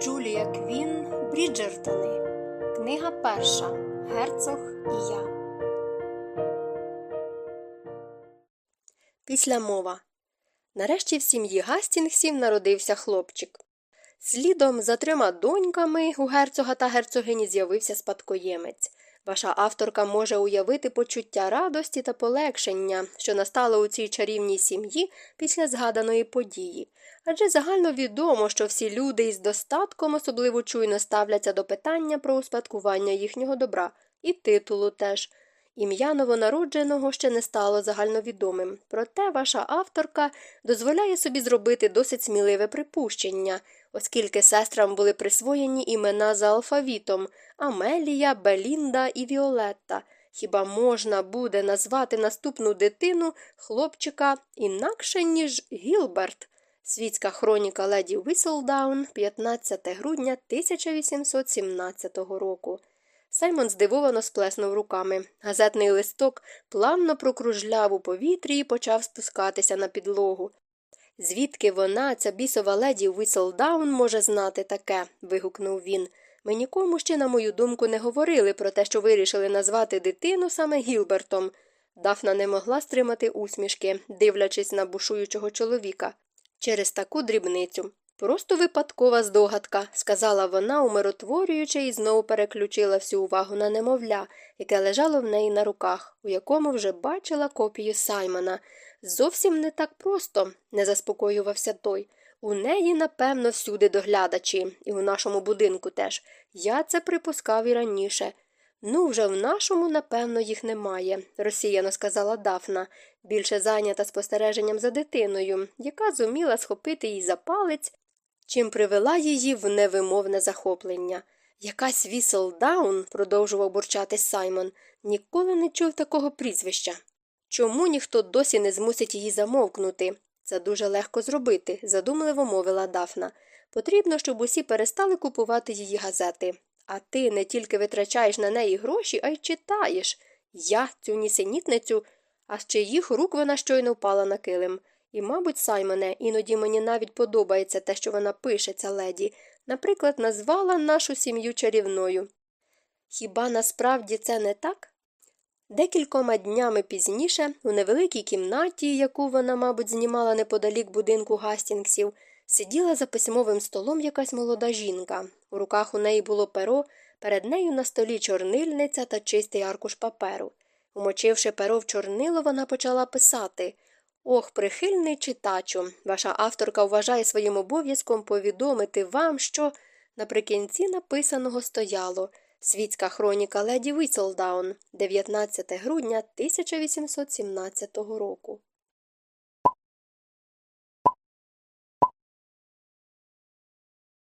Джулія Квін Бріджертони. Книга перша. Герцог і я. Після мова. Нарешті в сім'ї Гастінгсів народився хлопчик. Слідом за трьома доньками у герцога та герцогині з'явився спадкоємець. Ваша авторка може уявити почуття радості та полегшення, що настало у цій чарівній сім'ї після згаданої події. Адже загально відомо, що всі люди із достатком особливо чуйно ставляться до питання про успадкування їхнього добра, і титулу теж. Ім'я новонародженого ще не стало загальновідомим, проте ваша авторка дозволяє собі зробити досить сміливе припущення, оскільки сестрам були присвоєні імена за алфавітом Амелія, Белінда і Віолетта. Хіба можна буде назвати наступну дитину хлопчика інакше, ніж Гілберт? Світська хроніка леді Віслдаун, 15 грудня 1817 року. Саймон здивовано сплеснув руками. Газетний листок плавно прокружляв у повітрі і почав спускатися на підлогу. Звідки вона, ця бісова леді Віселдаун, може знати таке? вигукнув він. Ми нікому ще, на мою думку, не говорили про те, що вирішили назвати дитину саме Гілбертом. Дафна не могла стримати усмішки, дивлячись на бушуючого чоловіка. Через таку дрібницю. Просто випадкова здогадка, сказала вона, умиротворюючи, і знову переключила всю увагу на немовля, яке лежало в неї на руках, у якому вже бачила копію Саймона. Зовсім не так просто, не заспокоювався той. У неї, напевно, всюди доглядачі, і у нашому будинку теж. Я це припускав і раніше. Ну, вже в нашому, напевно, їх немає, розсіяно сказала Дафна, більше зайнята спостереженням за дитиною, яка зуміла схопити їй за палець, чим привела її в невимовне захоплення. Якась Віселдаун, продовжував бурчати Саймон, ніколи не чув такого прізвища. Чому ніхто досі не змусить її замовкнути? Це дуже легко зробити, задумливо мовила Дафна. Потрібно, щоб усі перестали купувати її газети. А ти не тільки витрачаєш на неї гроші, а й читаєш. Я, цю нісенітницю, а з чиїх рук вона щойно впала на килим. І, мабуть, Саймоне, іноді мені навіть подобається те, що вона пише, ця леді. Наприклад, назвала нашу сім'ю чарівною. Хіба насправді це не так? Декількома днями пізніше, у невеликій кімнаті, яку вона, мабуть, знімала неподалік будинку Гастінгсів, сиділа за письмовим столом якась молода жінка. У руках у неї було перо, перед нею на столі чорнильниця та чистий аркуш паперу. Умочивши перо в чорнило, вона почала писати Ох, прихильний читачу, ваша авторка вважає своїм обов'язком повідомити вам, що наприкінці написаного стояло Світська хроніка леді Віселдаун, 19 грудня 1817 року.